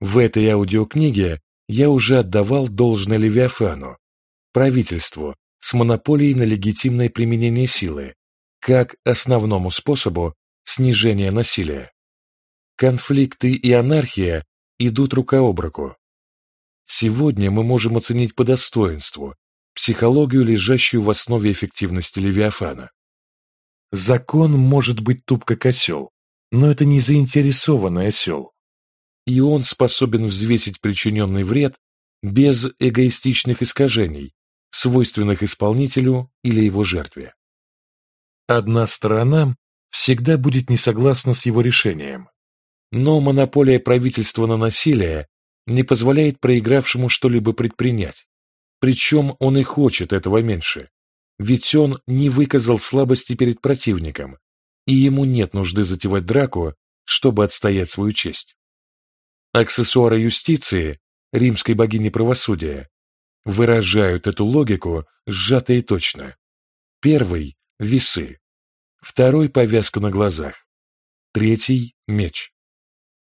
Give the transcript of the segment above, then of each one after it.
В этой аудиокниге я уже отдавал должное Левиафану, правительству с монополией на легитимное применение силы, как основному способу снижения насилия. Конфликты и анархия идут рука об руку. Сегодня мы можем оценить по достоинству психологию, лежащую в основе эффективности Левиафана. Закон может быть туп как осел, но это не заинтересованный осел. И он способен взвесить причиненный вред без эгоистичных искажений, свойственных исполнителю или его жертве. Одна сторона всегда будет не согласна с его решением, но монополия правительства на насилие не позволяет проигравшему что-либо предпринять, причем он и хочет этого меньше, ведь он не выказал слабости перед противником, и ему нет нужды затевать драку, чтобы отстоять свою честь. Аксессуары юстиции, римской богини правосудия, выражают эту логику сжато и точно. Первый – весы, второй – повязка на глазах, третий – меч.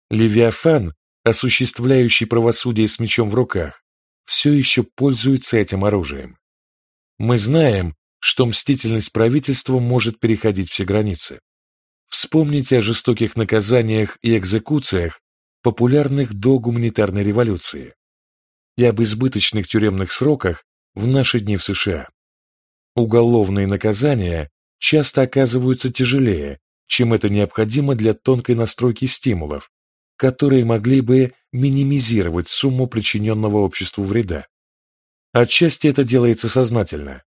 Левиафан, осуществляющий правосудие с мечом в руках, все еще пользуется этим оружием. Мы знаем, что мстительность правительства может переходить все границы. Вспомните о жестоких наказаниях и экзекуциях, популярных до гуманитарной революции, и об избыточных тюремных сроках в наши дни в США. Уголовные наказания часто оказываются тяжелее, чем это необходимо для тонкой настройки стимулов, которые могли бы минимизировать сумму причиненного обществу вреда. Отчасти это делается сознательно.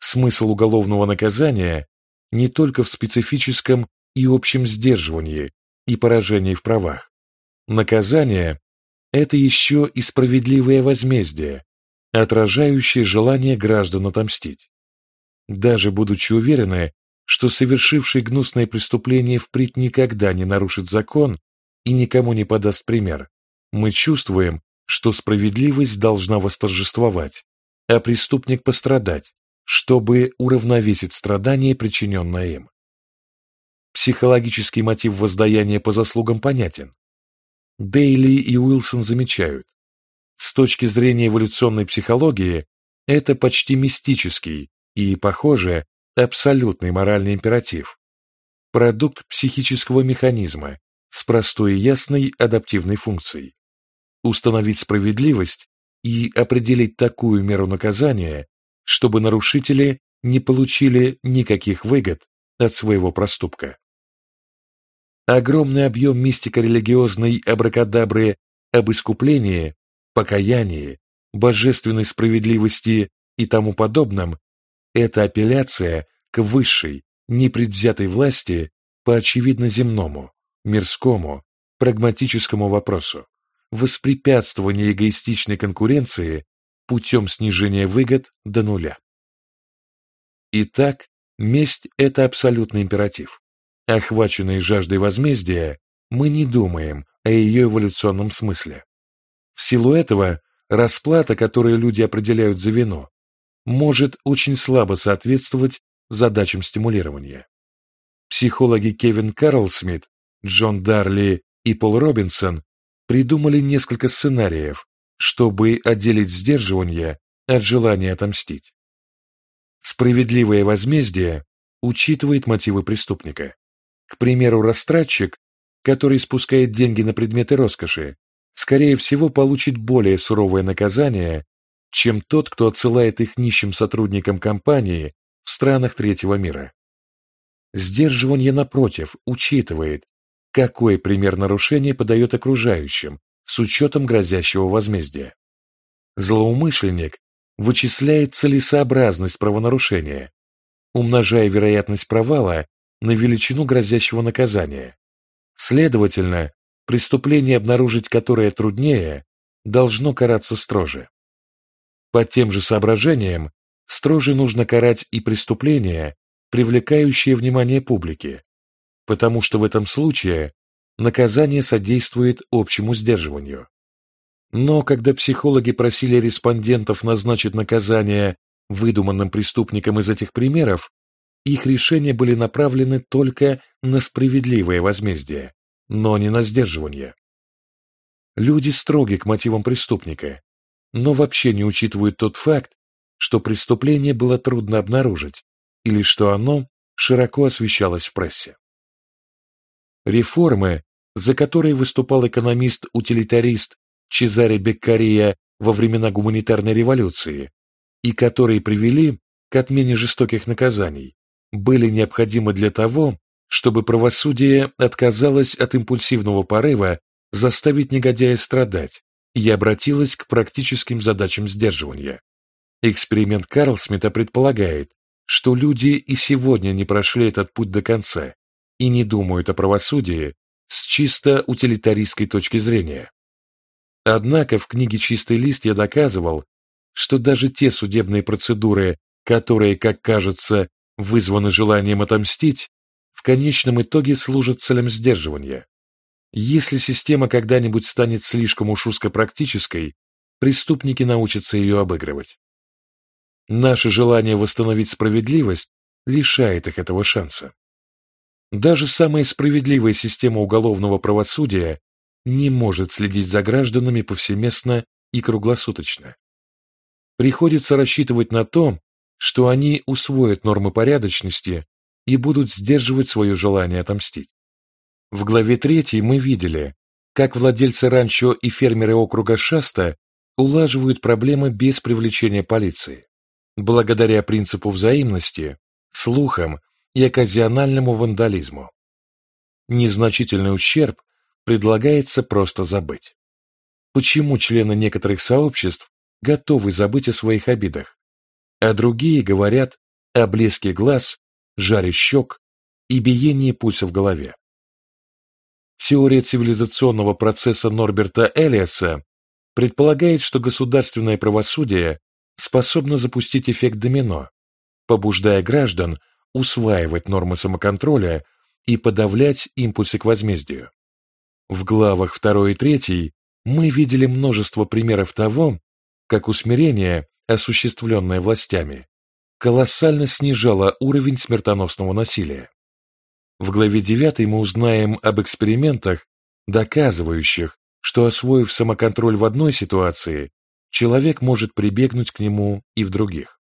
Смысл уголовного наказания не только в специфическом и общем сдерживании и поражении в правах. Наказание – это еще и справедливое возмездие, отражающее желание граждан отомстить. Даже будучи уверены, что совершивший гнусное преступление впредь никогда не нарушит закон и никому не подаст пример, мы чувствуем, что справедливость должна восторжествовать, а преступник пострадать, чтобы уравновесить страдания, причиненное им. Психологический мотив воздаяния по заслугам понятен. Дейли и Уилсон замечают, с точки зрения эволюционной психологии, это почти мистический и, похоже, абсолютный моральный императив, продукт психического механизма с простой и ясной адаптивной функцией. Установить справедливость и определить такую меру наказания, чтобы нарушители не получили никаких выгод от своего проступка. Огромный объем мистико-религиозной абракадабры об искуплении, покаянии, божественной справедливости и тому подобном – это апелляция к высшей, непредвзятой власти по очевидно земному, мирскому, прагматическому вопросу воспрепятствование эгоистичной конкуренции путем снижения выгод до нуля. Итак, месть – это абсолютный императив. Охваченные жаждой возмездия, мы не думаем о ее эволюционном смысле. В силу этого расплата, которую люди определяют за вино, может очень слабо соответствовать задачам стимулирования. Психологи Кевин Карлсмит, Джон Дарли и Пол Робинсон придумали несколько сценариев, чтобы отделить сдерживание от желания отомстить. Справедливое возмездие учитывает мотивы преступника. К примеру, растратчик, который спускает деньги на предметы роскоши, скорее всего получит более суровое наказание, чем тот, кто отсылает их нищим сотрудникам компании в странах третьего мира. Сдерживание, напротив, учитывает, какой пример нарушения подает окружающим с учетом грозящего возмездия. Злоумышленник вычисляет целесообразность правонарушения, умножая вероятность провала на величину грозящего наказания. Следовательно, преступление, обнаружить которое труднее, должно караться строже. По тем же соображениям, строже нужно карать и преступления, привлекающие внимание публики, потому что в этом случае наказание содействует общему сдерживанию. Но когда психологи просили респондентов назначить наказание выдуманным преступникам из этих примеров, их решения были направлены только на справедливое возмездие, но не на сдерживание. люди строги к мотивам преступника, но вообще не учитывают тот факт, что преступление было трудно обнаружить или что оно широко освещалось в прессе. Реформы, за которые выступал экономист-утилитарист Чезаре Беккария во времена гуманитарной революции и которые привели к отмене жестоких наказаний, были необходимы для того, чтобы правосудие отказалось от импульсивного порыва заставить негодяя страдать и обратилось к практическим задачам сдерживания. Эксперимент Карлсмита предполагает, что люди и сегодня не прошли этот путь до конца и не думают о правосудии с чисто утилитаристской точки зрения. Однако в книге «Чистый лист» я доказывал, что даже те судебные процедуры, которые, как кажется, вызваны желанием отомстить, в конечном итоге служат целям сдерживания. Если система когда-нибудь станет слишком уж узкопрактической, преступники научатся ее обыгрывать. Наше желание восстановить справедливость лишает их этого шанса. Даже самая справедливая система уголовного правосудия не может следить за гражданами повсеместно и круглосуточно. Приходится рассчитывать на то, что они усвоят нормы порядочности и будут сдерживать свое желание отомстить. В главе 3 мы видели, как владельцы ранчо и фермеры округа Шаста улаживают проблемы без привлечения полиции, благодаря принципу взаимности, слухам и оказиональному вандализму. Незначительный ущерб предлагается просто забыть. Почему члены некоторых сообществ готовы забыть о своих обидах, а другие говорят о блеске глаз, жаре щек и биении пульса в голове? Теория цивилизационного процесса Норберта Элиаса предполагает, что государственное правосудие способно запустить эффект домино, побуждая граждан усваивать нормы самоконтроля и подавлять импульсы к возмездию. В главах 2 и 3 мы видели множество примеров того, как усмирение, осуществленное властями, колоссально снижало уровень смертоносного насилия. В главе 9 мы узнаем об экспериментах, доказывающих, что освоив самоконтроль в одной ситуации, человек может прибегнуть к нему и в других.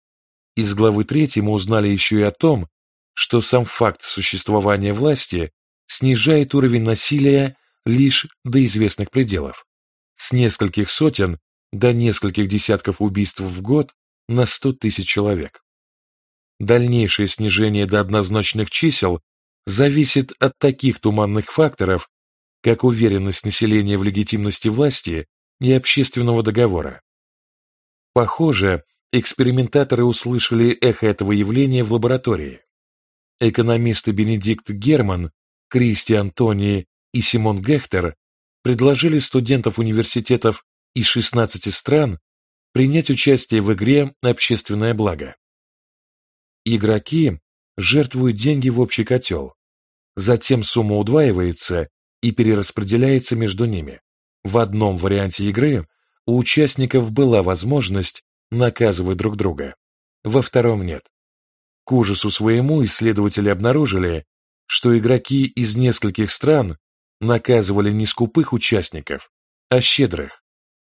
Из главы 3 мы узнали еще и о том, что сам факт существования власти снижает уровень насилия лишь до известных пределов, с нескольких сотен до нескольких десятков убийств в год на 100 тысяч человек. Дальнейшее снижение до однозначных чисел зависит от таких туманных факторов, как уверенность населения в легитимности власти и общественного договора. Похоже, экспериментаторы услышали эхо этого явления в лаборатории. Экономисты Бенедикт Герман, Кристиан Тони и Симон Гехтер предложили студентов университетов из 16 стран принять участие в игре «Общественное благо». Игроки жертвуют деньги в общий котел, затем сумма удваивается и перераспределяется между ними. В одном варианте игры у участников была возможность наказывать друг друга, во втором нет. К ужасу своему исследователи обнаружили, что игроки из нескольких стран наказывали не скупых участников, а щедрых.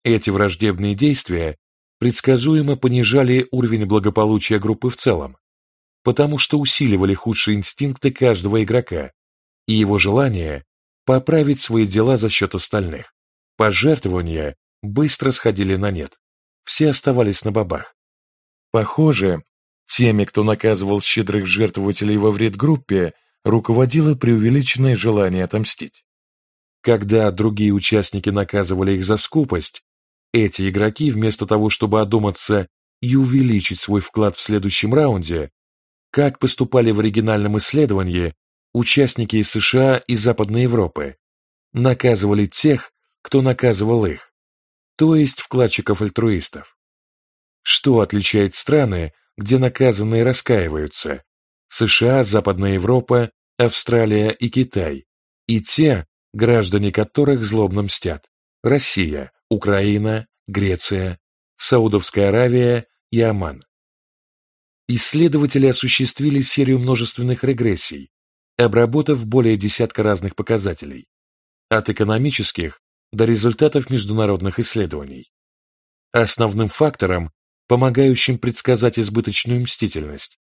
Эти враждебные действия предсказуемо понижали уровень благополучия группы в целом, потому что усиливали худшие инстинкты каждого игрока и его желание поправить свои дела за счет остальных. Пожертвования быстро сходили на нет, все оставались на бабах. Похоже, теми, кто наказывал щедрых жертвователей во вред группе, руководило преувеличенное желание отомстить. Когда другие участники наказывали их за скупость, эти игроки, вместо того, чтобы одуматься и увеличить свой вклад в следующем раунде, как поступали в оригинальном исследовании участники из США и Западной Европы, наказывали тех, кто наказывал их, то есть вкладчиков-альтруистов. Что отличает страны, где наказанные раскаиваются, США, Западная Европа, Австралия и Китай, и те, граждане которых злобно мстят. Россия, Украина, Греция, Саудовская Аравия и Оман. Исследователи осуществили серию множественных регрессий, обработав более десятка разных показателей, от экономических до результатов международных исследований. Основным фактором, помогающим предсказать избыточную мстительность,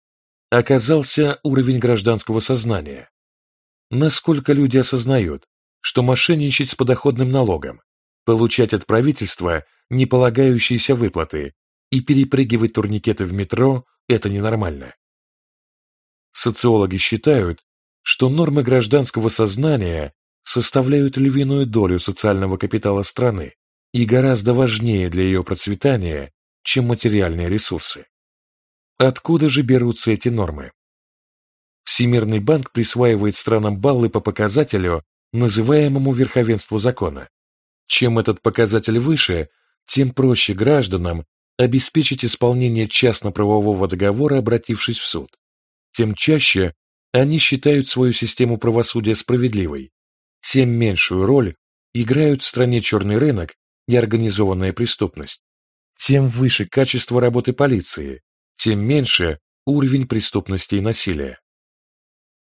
оказался уровень гражданского сознания. Насколько люди осознают, что мошенничать с подоходным налогом, получать от правительства неполагающиеся выплаты и перепрыгивать турникеты в метро – это ненормально. Социологи считают, что нормы гражданского сознания составляют львиную долю социального капитала страны и гораздо важнее для ее процветания, чем материальные ресурсы. Откуда же берутся эти нормы? Всемирный банк присваивает странам баллы по показателю, называемому верховенству закона. Чем этот показатель выше, тем проще гражданам обеспечить исполнение частно-правового договора, обратившись в суд. Тем чаще они считают свою систему правосудия справедливой, тем меньшую роль играют в стране черный рынок и организованная преступность. Тем выше качество работы полиции, тем меньше уровень преступности и насилия.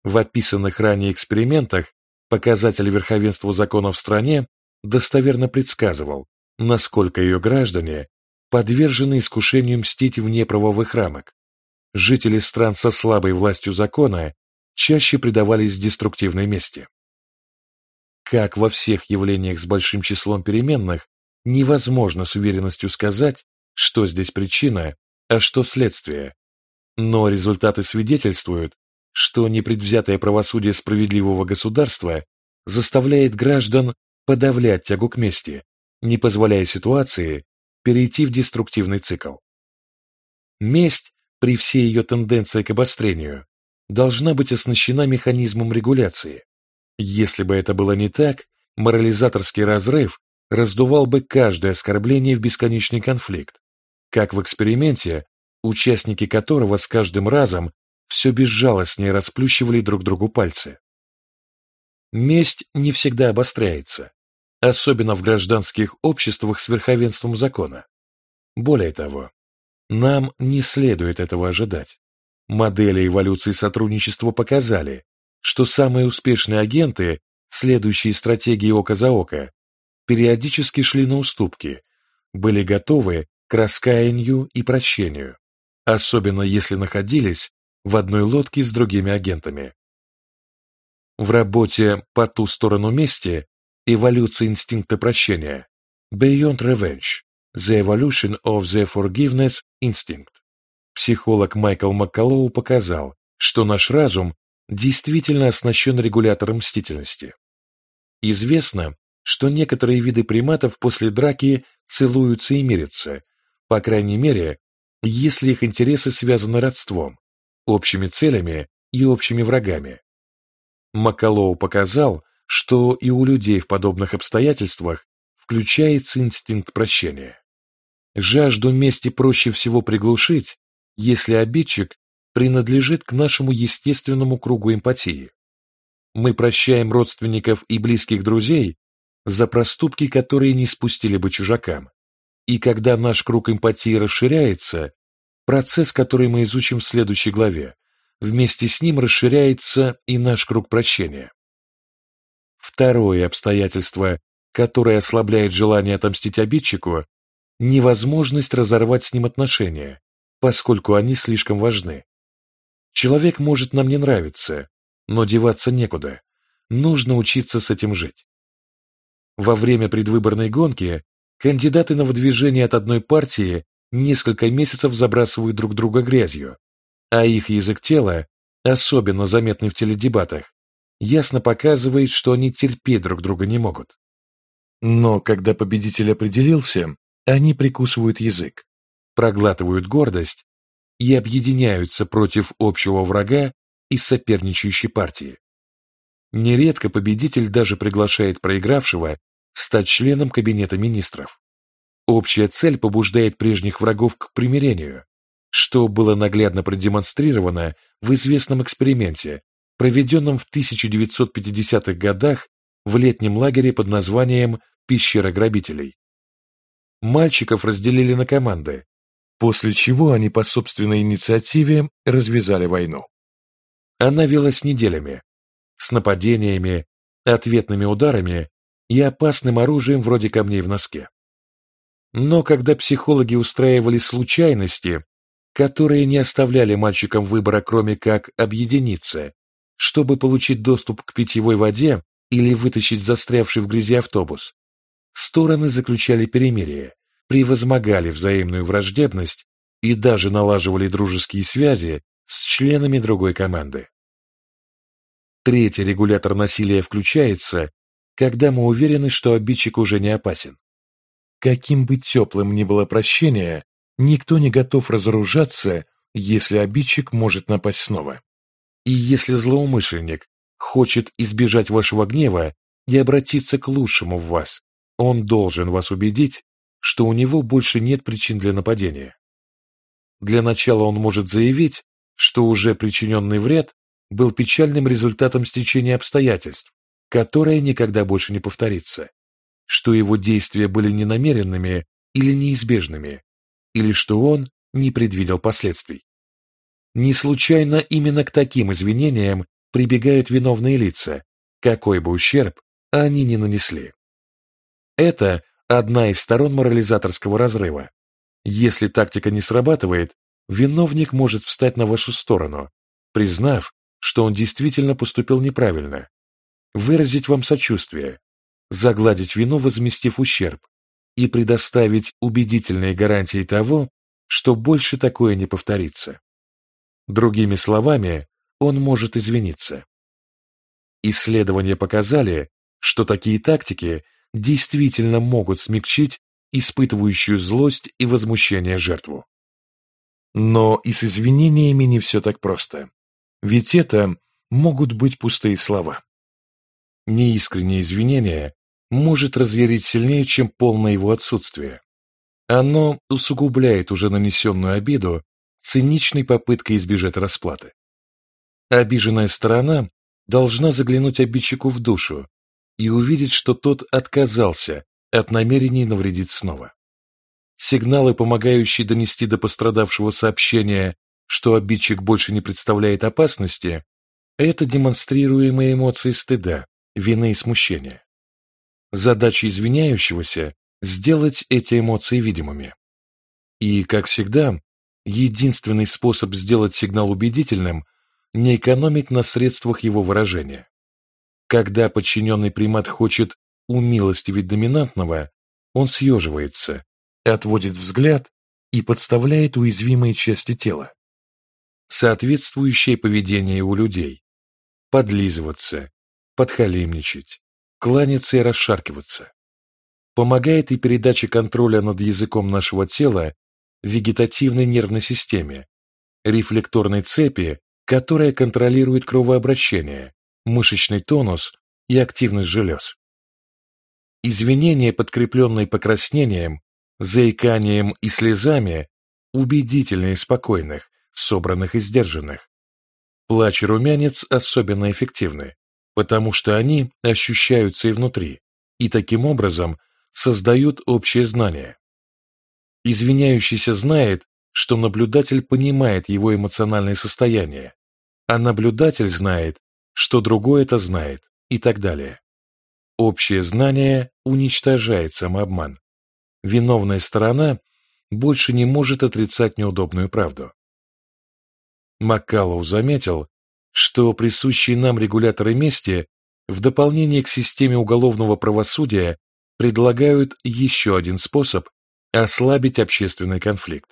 В описанных ранее экспериментах показатель верховенства закона в стране достоверно предсказывал, насколько ее граждане подвержены искушению мстить вне правовых рамок. Жители стран со слабой властью закона чаще предавались деструктивной мести. Как во всех явлениях с большим числом переменных, невозможно с уверенностью сказать, что здесь причина, а что следствие. Но результаты свидетельствуют, что непредвзятое правосудие справедливого государства заставляет граждан подавлять тягу к мести, не позволяя ситуации перейти в деструктивный цикл. Месть, при всей ее тенденции к обострению, должна быть оснащена механизмом регуляции. Если бы это было не так, морализаторский разрыв раздувал бы каждое оскорбление в бесконечный конфликт, как в эксперименте, участники которого с каждым разом все безжалостнее расплющивали друг другу пальцы. Месть не всегда обостряется, особенно в гражданских обществах с верховенством закона. Более того, нам не следует этого ожидать. Модели эволюции сотрудничества показали, что самые успешные агенты, следующие стратегии око за око, периодически шли на уступки, были готовы к раскаянию и прощению, особенно если находились в одной лодке с другими агентами. В работе «По ту сторону мести» эволюция инстинкта прощения Beyond Revenge The Evolution of the Forgiveness Instinct психолог Майкл Маккалоу показал, что наш разум действительно оснащен регулятором мстительности. Известно, что некоторые виды приматов после драки целуются и мирятся, по крайней мере, если их интересы связаны родством, общими целями и общими врагами. Маккалоу показал, что и у людей в подобных обстоятельствах включается инстинкт прощения. Жажду мести проще всего приглушить, если обидчик принадлежит к нашему естественному кругу эмпатии. Мы прощаем родственников и близких друзей за проступки, которые не спустили бы чужакам. И когда наш круг эмпатии расширяется, процесс, который мы изучим в следующей главе, вместе с ним расширяется и наш круг прощения. Второе обстоятельство, которое ослабляет желание отомстить обидчику, невозможность разорвать с ним отношения, поскольку они слишком важны. Человек может нам не нравиться, но деваться некуда. Нужно учиться с этим жить. Во время предвыборной гонки кандидаты на выдвижение от одной партии несколько месяцев забрасывают друг друга грязью, а их язык тела, особенно заметный в теледебатах, ясно показывает, что они терпеть друг друга не могут. Но когда победитель определился, они прикусывают язык, проглатывают гордость и объединяются против общего врага из соперничающей партии. Нередко победитель даже приглашает проигравшего стать членом Кабинета министров. Общая цель побуждает прежних врагов к примирению, что было наглядно продемонстрировано в известном эксперименте, проведенном в 1950-х годах в летнем лагере под названием «Пещера грабителей». Мальчиков разделили на команды, после чего они по собственной инициативе развязали войну. Она велась неделями, с нападениями, ответными ударами и опасным оружием вроде камней в носке. Но когда психологи устраивали случайности, которые не оставляли мальчикам выбора, кроме как объединиться, чтобы получить доступ к питьевой воде или вытащить застрявший в грязи автобус, стороны заключали перемирие, превозмогали взаимную враждебность и даже налаживали дружеские связи с членами другой команды. Третий регулятор насилия включается, когда мы уверены, что обидчик уже не опасен. Каким бы теплым ни было прощение, никто не готов разоружаться, если обидчик может напасть снова. И если злоумышленник хочет избежать вашего гнева и обратиться к лучшему в вас, он должен вас убедить, что у него больше нет причин для нападения. Для начала он может заявить, что уже причиненный вред был печальным результатом стечения обстоятельств, которое никогда больше не повторится, что его действия были ненамеренными или неизбежными, или что он не предвидел последствий. Не случайно именно к таким извинениям прибегают виновные лица, какой бы ущерб они ни нанесли. Это одна из сторон морализаторского разрыва. Если тактика не срабатывает, виновник может встать на вашу сторону, признав, что он действительно поступил неправильно, выразить вам сочувствие, загладить вину, возместив ущерб, и предоставить убедительные гарантии того, что больше такое не повторится. Другими словами, он может извиниться. Исследования показали, что такие тактики действительно могут смягчить испытывающую злость и возмущение жертву. Но и с извинениями не все так просто. Ведь это могут быть пустые слова. Неискреннее извинение может разъярить сильнее, чем полное его отсутствие. Оно усугубляет уже нанесенную обиду циничной попыткой избежать расплаты. Обиженная сторона должна заглянуть обидчику в душу и увидеть, что тот отказался от намерений навредить снова. Сигналы, помогающие донести до пострадавшего сообщения, что обидчик больше не представляет опасности, это демонстрируемые эмоции стыда, вины и смущения. Задача извиняющегося – сделать эти эмоции видимыми. И, как всегда, единственный способ сделать сигнал убедительным – не экономить на средствах его выражения. Когда подчиненный примат хочет умилостивить доминантного, он съеживается, отводит взгляд и подставляет уязвимые части тела. Соответствующее поведение у людей. Подлизываться, подхалимничать, кланяться и расшаркиваться. Помогает и передача контроля над языком нашего тела вегетативной нервной системе, рефлекторной цепи, которая контролирует кровообращение, мышечный тонус и активность желез. Извинения, подкрепленные покраснением, заиканием и слезами, убедительнее спокойных, собранных и сдержанных. Плач и румянец особенно эффективны, потому что они ощущаются и внутри, и таким образом создают общее знание. Извиняющийся знает, что наблюдатель понимает его эмоциональное состояние, а наблюдатель знает, что другой это знает, и так далее. Общее знание уничтожает самообман. Виновная сторона больше не может отрицать неудобную правду. Маккалоу заметил, что присущие нам регуляторы мести в дополнение к системе уголовного правосудия предлагают еще один способ ослабить общественный конфликт.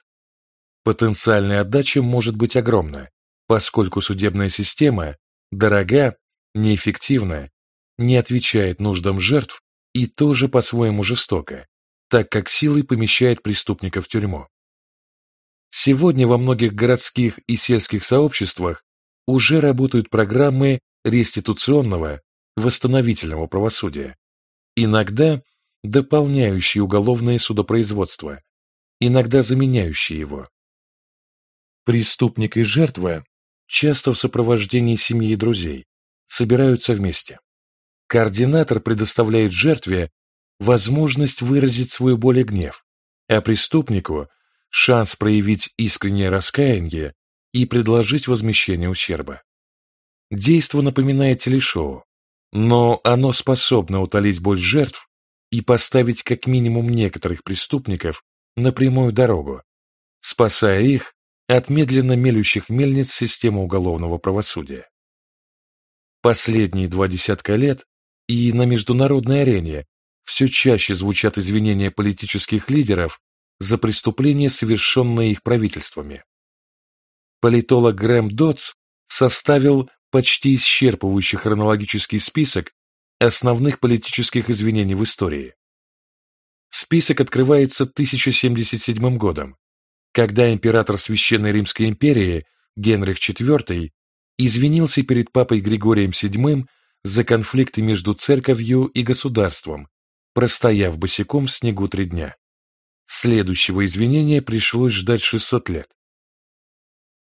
Потенциальная отдача может быть огромна, поскольку судебная система дорога, неэффективна, не отвечает нуждам жертв и тоже по-своему жестока, так как силой помещает преступника в тюрьму. Сегодня во многих городских и сельских сообществах уже работают программы реституционного, восстановительного правосудия, иногда дополняющие уголовное судопроизводство, иногда заменяющие его. Преступник и жертва часто в сопровождении семьи и друзей собираются вместе. Координатор предоставляет жертве возможность выразить свой боль и гнев, а преступнику – шанс проявить искреннее раскаяние и предложить возмещение ущерба. Действо напоминает телешоу, но оно способно утолить боль жертв и поставить как минимум некоторых преступников на прямую дорогу, спасая их от медленно мелющих мельниц системы уголовного правосудия. Последние два десятка лет и на международной арене все чаще звучат извинения политических лидеров за преступления, совершенные их правительствами. Политолог Грэм Дотс составил почти исчерпывающий хронологический список основных политических извинений в истории. Список открывается 1077 годом, когда император Священной Римской империи Генрих IV извинился перед папой Григорием VII за конфликты между церковью и государством, простояв босиком в снегу три дня. Следующего извинения пришлось ждать 600 лет.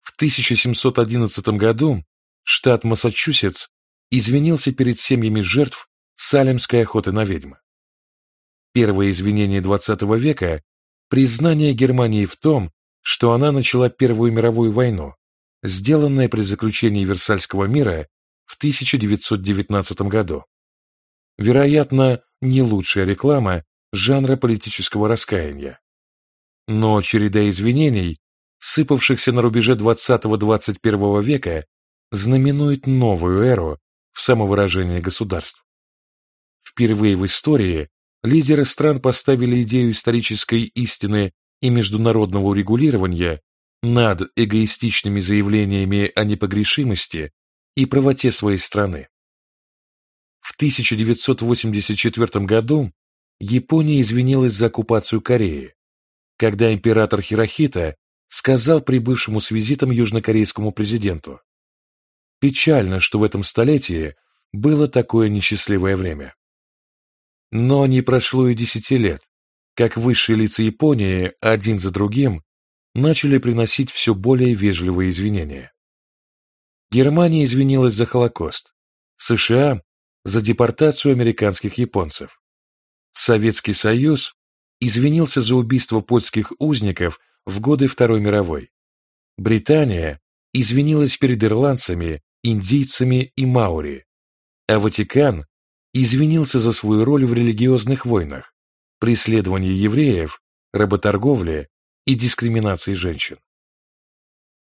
В 1711 году штат Массачусетс извинился перед семьями жертв Салемской охоты на ведьм. Первое извинение XX века – признание Германии в том, что она начала Первую мировую войну, сделанное при заключении Версальского мира в 1919 году. Вероятно, не лучшая реклама жанра политического раскаяния. Но череда извинений, сыпавшихся на рубеже 20-21 века, знаменует новую эру в самовыражении государств. Впервые в истории лидеры стран поставили идею исторической истины и международного урегулирования над эгоистичными заявлениями о непогрешимости и правоте своей страны. В 1984 году Япония извинилась за оккупацию Кореи, когда император Хирохита сказал прибывшему с визитом южнокорейскому президенту «Печально, что в этом столетии было такое несчастливое время». Но не прошло и десяти лет, как высшие лица Японии один за другим начали приносить все более вежливые извинения. Германия извинилась за Холокост, США – за депортацию американских японцев. Советский Союз извинился за убийство польских узников в годы Второй мировой. Британия извинилась перед ирландцами, индийцами и маори, а Ватикан извинился за свою роль в религиозных войнах, преследовании евреев, работорговле и дискриминации женщин.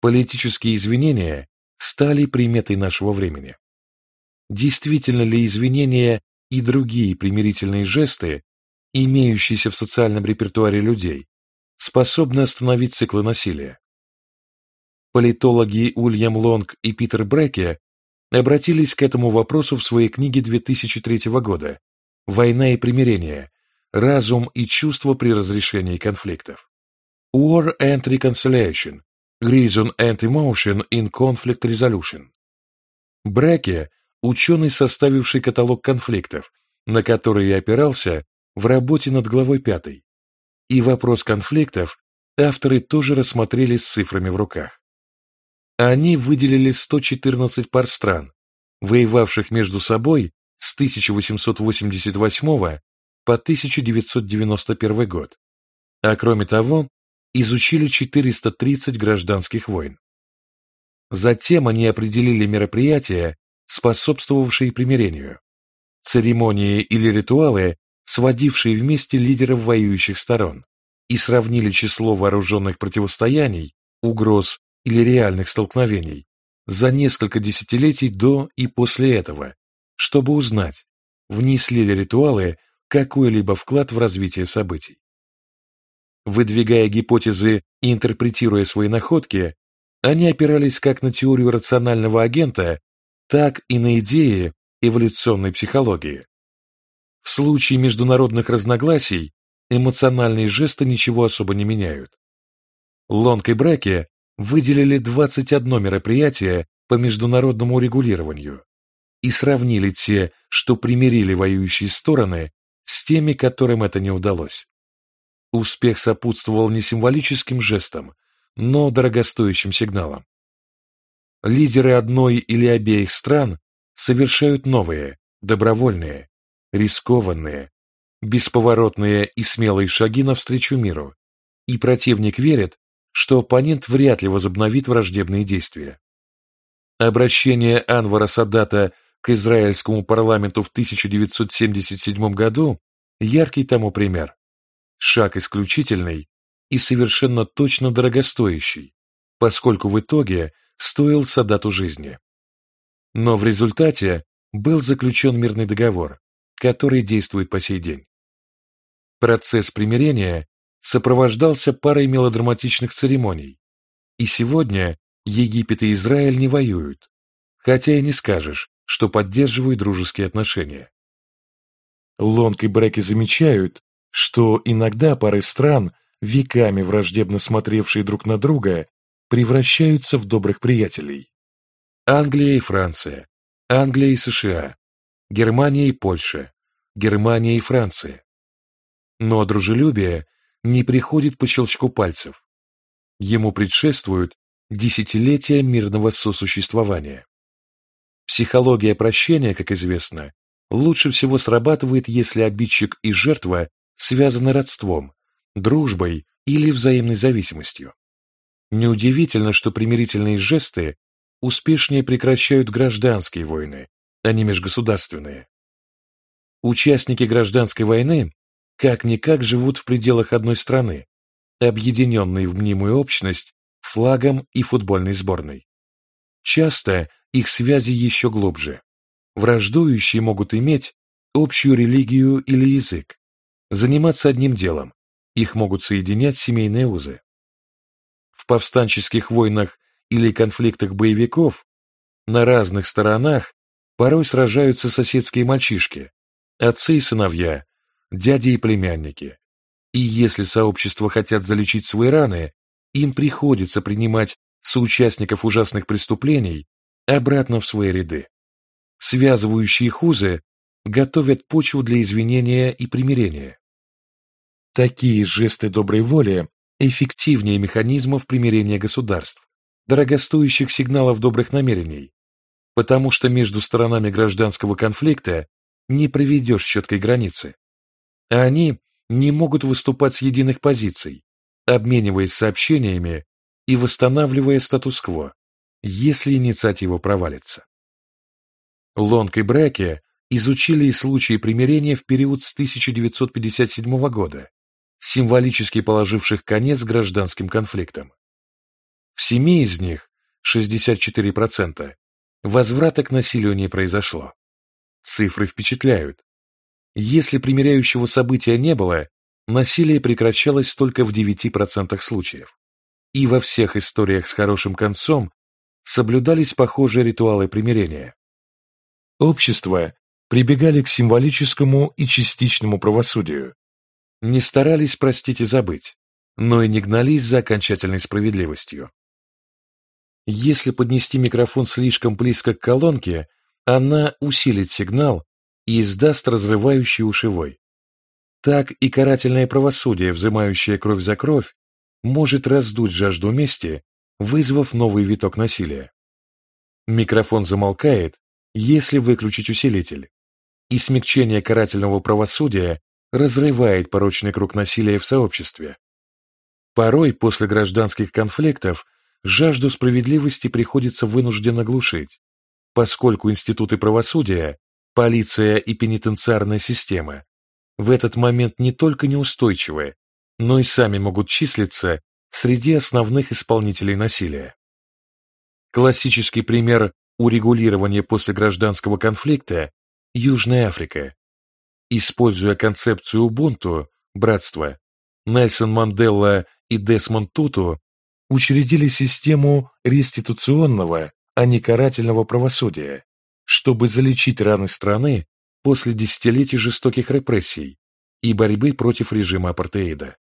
Политические извинения стали приметой нашего времени. Действительно ли извинения и другие примирительные жесты, имеющиеся в социальном репертуаре людей, способны остановить циклы насилия? Политологи Ульям Лонг и Питер Бреке обратились к этому вопросу в своей книге 2003 года «Война и примирение. Разум и чувство при разрешении конфликтов». War and Reconciliation. Reason and Emotion in Conflict Resolution. Бреке – ученый, составивший каталог конфликтов, на который я опирался в работе над главой пятой. И вопрос конфликтов авторы тоже рассмотрели с цифрами в руках. Они выделили 114 пар стран, воевавших между собой с 1888 по 1991 год, а кроме того, изучили 430 гражданских войн. Затем они определили мероприятия, способствовавшие примирению, церемонии или ритуалы, сводившие вместе лидеров воюющих сторон, и сравнили число вооруженных противостояний, угроз или реальных столкновений за несколько десятилетий до и после этого, чтобы узнать, внесли ли ритуалы какой-либо вклад в развитие событий. Выдвигая гипотезы и интерпретируя свои находки, они опирались как на теорию рационального агента, так и на идеи эволюционной психологии. В случае международных разногласий эмоциональные жесты ничего особо не меняют. Лонг и Браке выделили 21 мероприятие по международному регулированию и сравнили те, что примирили воюющие стороны, с теми, которым это не удалось. Успех сопутствовал не символическим жестам, но дорогостоящим сигналам. Лидеры одной или обеих стран совершают новые, добровольные, рискованные, бесповоротные и смелые шаги навстречу миру, и противник верит, что оппонент вряд ли возобновит враждебные действия. Обращение Анвара Садата к израильскому парламенту в 1977 году яркий тому пример. Шаг исключительный и совершенно точно дорогостоящий, поскольку в итоге стоил Садату жизни. Но в результате был заключен мирный договор, который действует по сей день. Процесс примирения сопровождался парой мелодраматичных церемоний, и сегодня Египет и Израиль не воюют, хотя и не скажешь, что поддерживают дружеские отношения. Лонг и Бреки замечают, что иногда пары стран, веками враждебно смотревшие друг на друга, превращаются в добрых приятелей. Англия и Франция, Англия и США, Германия и Польша, Германия и Франция. Но дружелюбие не приходит по щелчку пальцев. Ему предшествуют десятилетия мирного сосуществования. Психология прощения, как известно, лучше всего срабатывает, если обидчик и жертва связаны родством, дружбой или взаимной зависимостью. Неудивительно, что примирительные жесты успешнее прекращают гражданские войны, а не межгосударственные. Участники гражданской войны как-никак живут в пределах одной страны, объединенные в мнимую общность флагом и футбольной сборной. Часто их связи еще глубже. Враждующие могут иметь общую религию или язык, заниматься одним делом, их могут соединять семейные узы. В повстанческих войнах или конфликтах боевиков на разных сторонах порой сражаются соседские мальчишки, отцы и сыновья, дяди и племянники. И если сообщества хотят залечить свои раны, им приходится принимать соучастников ужасных преступлений обратно в свои ряды. Связывающие их узы готовят почву для извинения и примирения. Такие жесты доброй воли эффективнее механизмов примирения государств, дорогостоящих сигналов добрых намерений, потому что между сторонами гражданского конфликта не проведешь четкой границы, а они не могут выступать с единых позиций, обмениваясь сообщениями и восстанавливая статус-кво, если инициатива провалится. Лонг и Браке изучили случаи примирения в период с 1957 года, символически положивших конец гражданским конфликтам. В семи из них, 64%, возврата к насилию не произошло. Цифры впечатляют. Если примиряющего события не было, насилие прекращалось только в 9% случаев. И во всех историях с хорошим концом соблюдались похожие ритуалы примирения. Общества прибегали к символическому и частичному правосудию, не старались простить и забыть, но и не гнались за окончательной справедливостью. Если поднести микрофон слишком близко к колонке, она усилит сигнал и издаст разрывающий ушевой. Так и карательное правосудие, взимающее кровь за кровь, может раздуть жажду мести, вызвав новый виток насилия. Микрофон замолкает, если выключить усилитель, и смягчение карательного правосудия разрывает порочный круг насилия в сообществе. Порой после гражданских конфликтов жажду справедливости приходится вынужденно глушить, поскольку институты правосудия, полиция и пенитенциарная система в этот момент не только неустойчивы, но и сами могут числиться среди основных исполнителей насилия. Классический пример урегулирования после гражданского конфликта – Южная Африка, Используя концепцию Убунту, братства, Нельсон Мандела и Десмонд Туту учредили систему реституционного, а не карательного правосудия, чтобы залечить раны страны после десятилетий жестоких репрессий и борьбы против режима апартеида.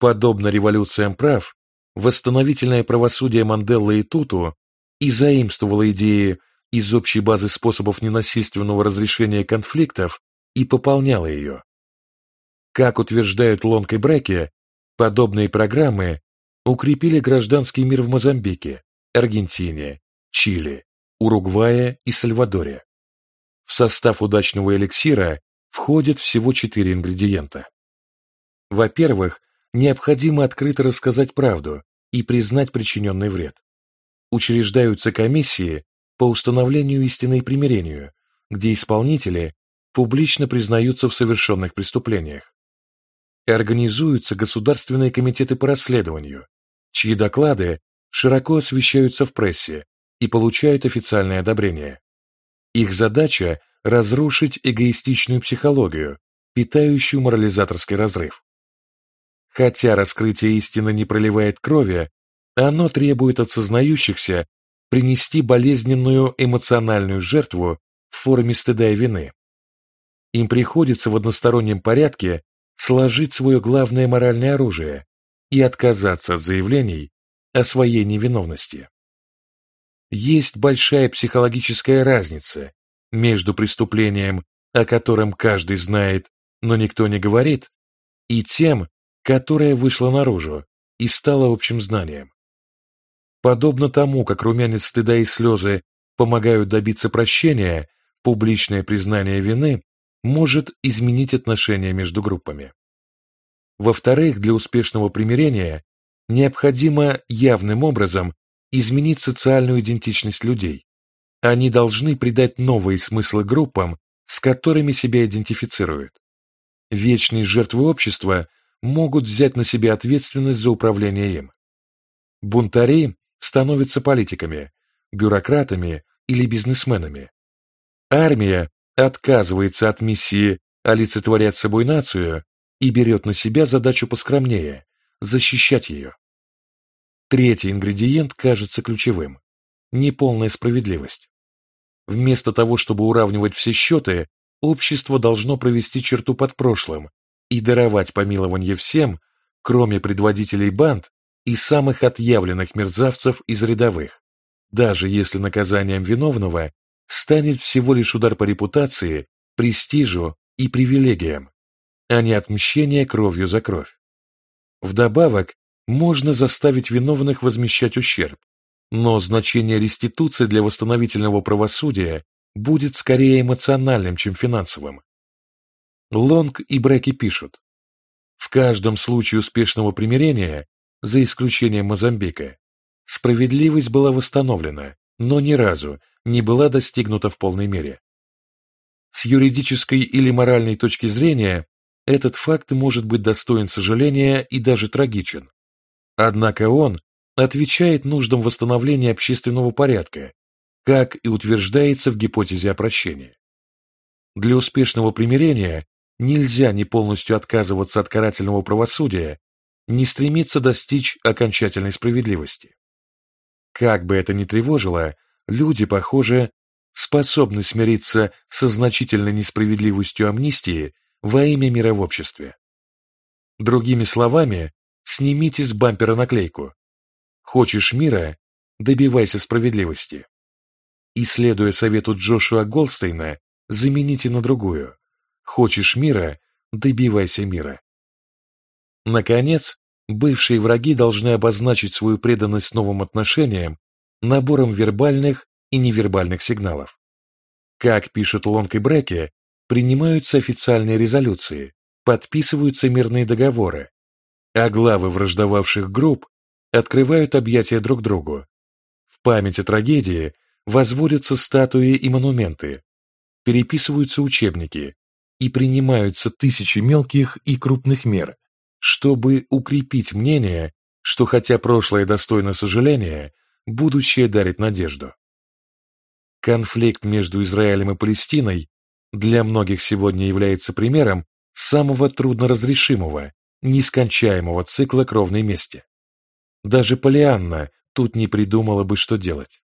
Подобно революциям прав, восстановительное правосудие Манделла и Туту и заимствовало идеи из общей базы способов ненасильственного разрешения конфликтов и пополняла ее. Как утверждают Лонг и Бреки, подобные программы укрепили гражданский мир в Мозамбике, Аргентине, Чили, Уругвае и Сальвадоре. В состав удачного эликсира входят всего четыре ингредиента. Во-первых, необходимо открыто рассказать правду и признать причиненный вред. Учреждаются комиссии, по установлению истины и примирению, где исполнители публично признаются в совершенных преступлениях. Организуются государственные комитеты по расследованию, чьи доклады широко освещаются в прессе и получают официальное одобрение. Их задача – разрушить эгоистичную психологию, питающую морализаторский разрыв. Хотя раскрытие истины не проливает крови, оно требует от сознающихся принести болезненную эмоциональную жертву в форме стыда и вины. Им приходится в одностороннем порядке сложить свое главное моральное оружие и отказаться от заявлений о своей невиновности. Есть большая психологическая разница между преступлением, о котором каждый знает, но никто не говорит, и тем, которое вышло наружу и стало общим знанием. Подобно тому, как румянец стыда и слезы помогают добиться прощения, публичное признание вины может изменить отношения между группами. Во-вторых, для успешного примирения необходимо явным образом изменить социальную идентичность людей. Они должны придать новые смыслы группам, с которыми себя идентифицируют. Вечные жертвы общества могут взять на себя ответственность за управление им. Бунтари становятся политиками, бюрократами или бизнесменами. Армия отказывается от миссии олицетворять собой нацию и берет на себя задачу поскромнее – защищать ее. Третий ингредиент кажется ключевым – неполная справедливость. Вместо того, чтобы уравнивать все счеты, общество должно провести черту под прошлым и даровать помилование всем, кроме предводителей банд и самых отъявленных мерзавцев из рядовых, даже если наказанием виновного станет всего лишь удар по репутации, престижу и привилегиям, а не отмщение кровью за кровь. Вдобавок, можно заставить виновных возмещать ущерб, но значение реституции для восстановительного правосудия будет скорее эмоциональным, чем финансовым. Лонг и Бреки пишут, в каждом случае успешного примирения за исключением Мозамбика, справедливость была восстановлена, но ни разу не была достигнута в полной мере. С юридической или моральной точки зрения этот факт может быть достоин сожаления и даже трагичен. Однако он отвечает нуждам восстановления общественного порядка, как и утверждается в гипотезе о прощении. Для успешного примирения нельзя не полностью отказываться от карательного правосудия, не стремиться достичь окончательной справедливости. Как бы это ни тревожило, люди, похоже, способны смириться со значительной несправедливостью амнистии во имя мира в обществе. Другими словами, снимите с бампера наклейку «Хочешь мира? Добивайся справедливости». И, следуя совету Джошуа Голдстейна, замените на другую «Хочешь мира? Добивайся мира». Наконец, бывшие враги должны обозначить свою преданность новым отношениям набором вербальных и невербальных сигналов. Как пишут Лонг и Бреке, принимаются официальные резолюции, подписываются мирные договоры, а главы враждовавших групп открывают объятия друг другу. В память о трагедии возводятся статуи и монументы, переписываются учебники и принимаются тысячи мелких и крупных мер, чтобы укрепить мнение, что хотя прошлое достойно сожаления, будущее дарит надежду. Конфликт между Израилем и Палестиной для многих сегодня является примером самого трудноразрешимого, нескончаемого цикла кровной мести. Даже Полианна тут не придумала бы, что делать.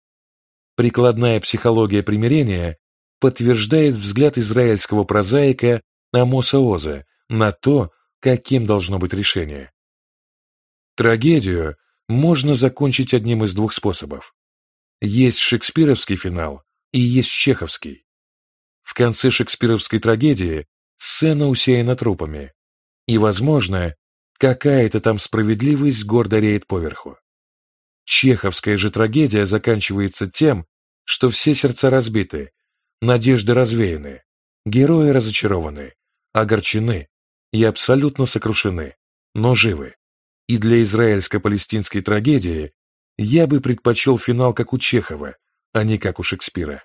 Прикладная психология примирения подтверждает взгляд израильского прозаика Амоса Оза на то, каким должно быть решение. Трагедию можно закончить одним из двух способов. Есть шекспировский финал и есть чеховский. В конце шекспировской трагедии сцена усеяна трупами, и, возможно, какая-то там справедливость гордо реет поверху. Чеховская же трагедия заканчивается тем, что все сердца разбиты, надежды развеяны, герои разочарованы, огорчены и абсолютно сокрушены, но живы. И для израильско-палестинской трагедии я бы предпочел финал как у Чехова, а не как у Шекспира.